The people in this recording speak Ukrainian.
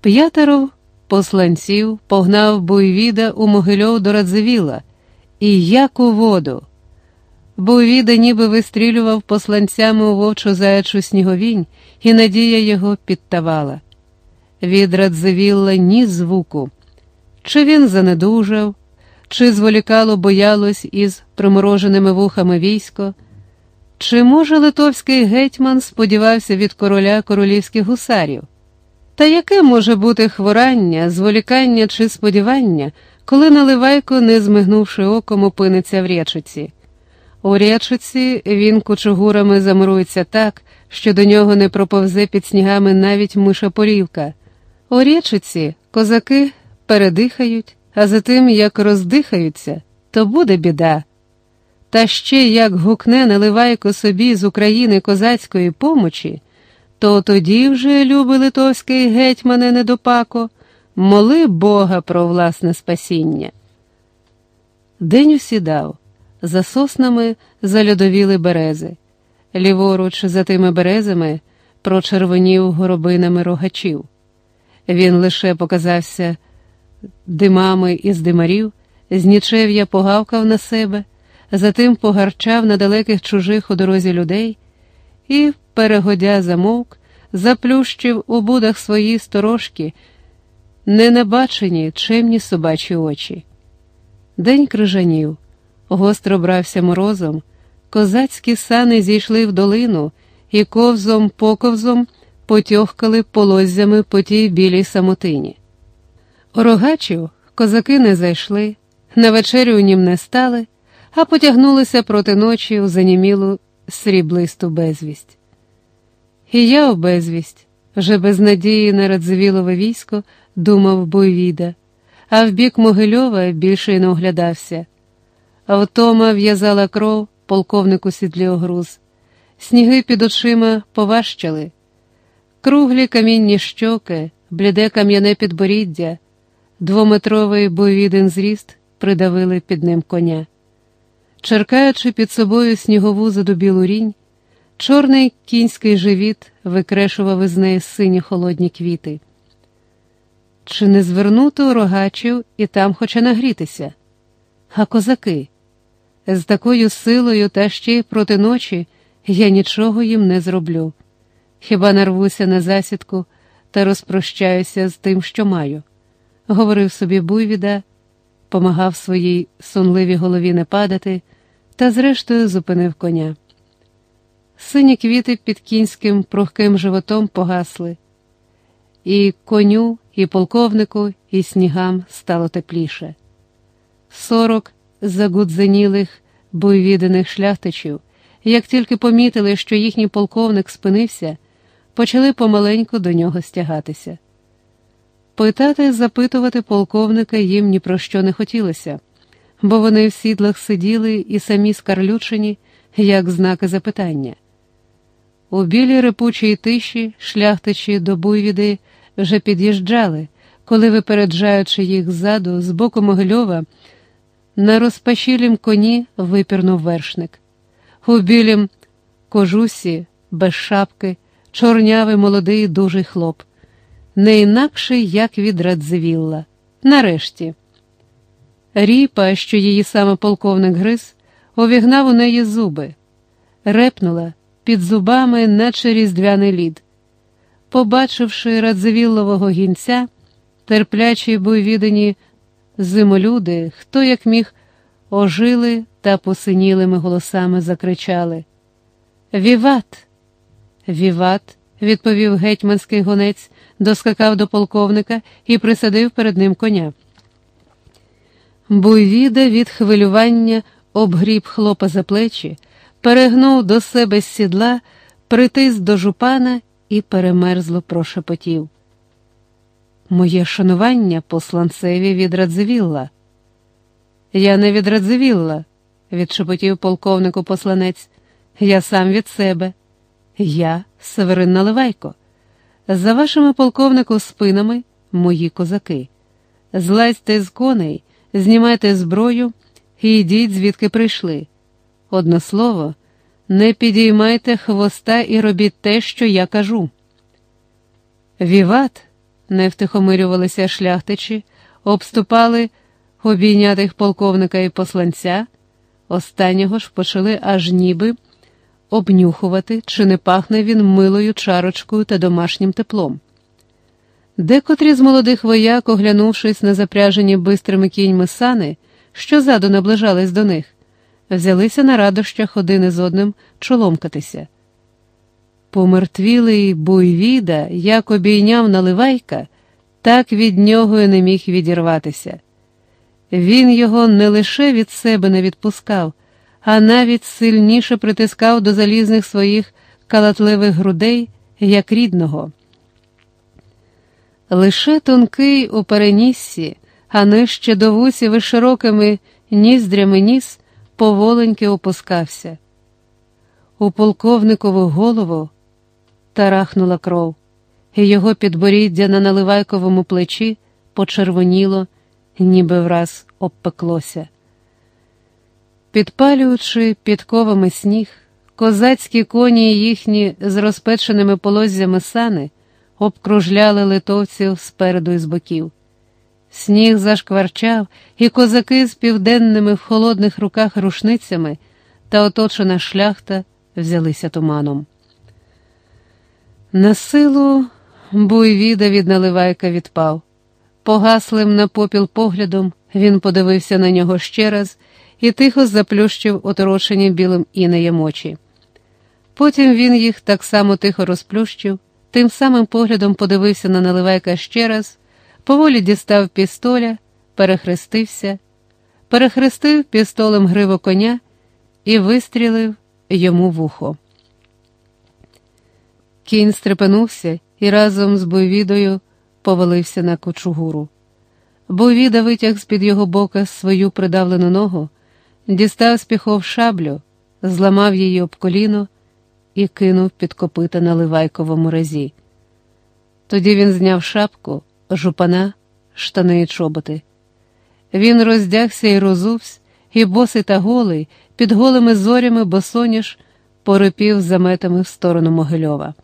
П'ятеро посланців погнав Буйвіда у Могильов до Радзивіла, і як у воду. Буйвіда ніби вистрілював посланцями у вовчу заячу сніговінь, і надія його підтавала. Від Радзивілла ні звуку. Чи він занедужав, чи зволікало боялось із примороженими вухами військо, чи, може, литовський гетьман сподівався від короля королівських гусарів? Та яке може бути хворання, зволікання чи сподівання, коли наливайко, не змигнувши оком, опиниться в речиці? У речиці він кучугурами замурується так, що до нього не проповзе під снігами навіть мишаполівка. У речиці козаки передихають, а за тим, як роздихаються, то буде біда. Та ще як гукне наливайко собі з України козацької помочі, то тоді вже, любий литовський гетьмане недопако, моли Бога про власне спасіння. День усідав, за соснами зальодовіли берези, ліворуч, за тими березами, прочервонів горобинами рогачів. Він лише показався димами із димарів, з нічев'я погавкав на себе, затим погарчав на далеких чужих у дорозі людей і, перегодя замовк, заплющив у будах свої сторожки, ненабачені чемні собачі очі. День крижанів, гостро брався морозом, козацькі сани зійшли в долину і ковзом поковзом потьохкали полоззями по тій білій самотині. Рогачів козаки не зайшли, на вечерю у нім не стали, а потягнулися проти ночі у занімілу сріблисту безвість. І я у безвість, вже без надії на Радзивілове військо, думав Бойвіда, а в бік Могильова більше й не оглядався. Втома в'язала кров полковнику сідлі огруз, сніги під очима поважчали, круглі камінні щоки, бліде кам'яне підборіддя, двометровий бойвіден зріст придавили під ним коня. Черкаючи під собою снігову задубілу рінь, чорний кінський живіт викрешував із неї сині холодні квіти. Чи не звернути у рогачів і там хоче нагрітися? А козаки? З такою силою та ще й проти ночі я нічого їм не зроблю. Хіба нарвуся на засідку та розпрощаюся з тим, що маю, говорив собі Буйвіда, помагав своїй сонливій голові не падати, та зрештою зупинив коня. Сині квіти під кінським прохким животом погасли, і коню, і полковнику, і снігам стало тепліше. Сорок загудзенілих бойвідених шляхтичів, як тільки помітили, що їхній полковник спинився, почали помаленьку до нього стягатися. Питати, запитувати полковника їм ні про що не хотілося, бо вони в сідлах сиділи і самі скарлючені, як знаки запитання. У білій репучій тиші шляхтичі до буйвіди вже під'їжджали, коли, випереджаючи їх ззаду, з боку Могильова, на розпашілім коні випірнув вершник. У білім кожусі, без шапки, чорнявий молодий дужий хлоп, не інакший, як від Радзивілла. Нарешті. Ріпа, що її саме полковник гриз, увігнав у неї зуби, репнула під зубами, наче різдвяний лід. Побачивши Радзивіллового гінця, терплячі буйвідені зимолюди, хто як міг, ожили та посинілими голосами закричали Віват! Віват! Відповів гетьманський гонець, доскакав до полковника і присадив перед ним коня. Буйвіда від хвилювання обгріб хлопа за плечі, перегнув до себе з сідла, притис до жупана і перемерзло прошепотів. Моє шанування посланцеві від Радзивілла. Я не від Радзивілла, відшепотів полковнику посланець. Я сам від себе. Я Северин Наливайко. За вашими полковнику спинами мої козаки. Злазьте з коней, знімайте зброю і йдіть, звідки прийшли. Одно слово, не підіймайте хвоста і робіть те, що я кажу. Віват не втихомирювалися шляхтичі, обступали обійнятих полковника і посланця, останнього ж почали аж ніби обнюхувати, чи не пахне він милою чарочкою та домашнім теплом. Декотрі з молодих вояк, оглянувшись на запряжені бистрими кіньми сани, що заду наближались до них, взялися на радощах один із одним чоломкатися. Помертвілий буйвіда, як обійняв наливайка, так від нього і не міг відірватися. Він його не лише від себе не відпускав, а навіть сильніше притискав до залізних своїх калатливих грудей, як рідного. Лише тонкий у переніссі, а нижче до вусів широкими ніздрями ніс поволеньки опускався. У полковникову голову тарахнула кров, і його підборіддя на наливайковому плечі почервоніло, ніби враз обпеклося. Підпалюючи підковами сніг, козацькі коні їхні з розпеченими полоззями сани обкружляли литовців спереду і з боків. Сніг зашкварчав, і козаки з південними в холодних руках рушницями та оточена шляхта взялися туманом. На силу буйвіда від наливайка відпав. Погаслим на попіл поглядом він подивився на нього ще раз і тихо заплющив оторочені білим інеєм очі. Потім він їх так само тихо розплющив, тим самим поглядом подивився на наливайка ще раз, поволі дістав пістоля, перехрестився, перехрестив пістолем гриву коня і вистрілив йому в ухо. Кінь стрепенувся і разом з бойвідою повалився на кочугуру. Бойвіда витяг з-під його бока свою придавлену ногу, дістав з піхов шаблю, зламав її об коліно і кинув під копита на ливайковому разі. Тоді він зняв шапку, жупана, штани і чоботи. Він роздягся і розувсь, і босий та голий, під голими зорями босоніж поропів заметами в сторону Могильова.